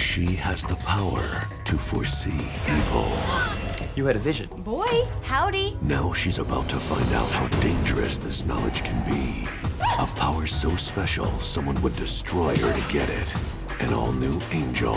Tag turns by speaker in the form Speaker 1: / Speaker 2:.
Speaker 1: she has the power to foresee evil.
Speaker 2: You had a vision.
Speaker 3: Boy, howdy.
Speaker 1: Now she's about to find out how dangerous this knowledge can be. A power so special, someone would destroy her to get it. An all new angel.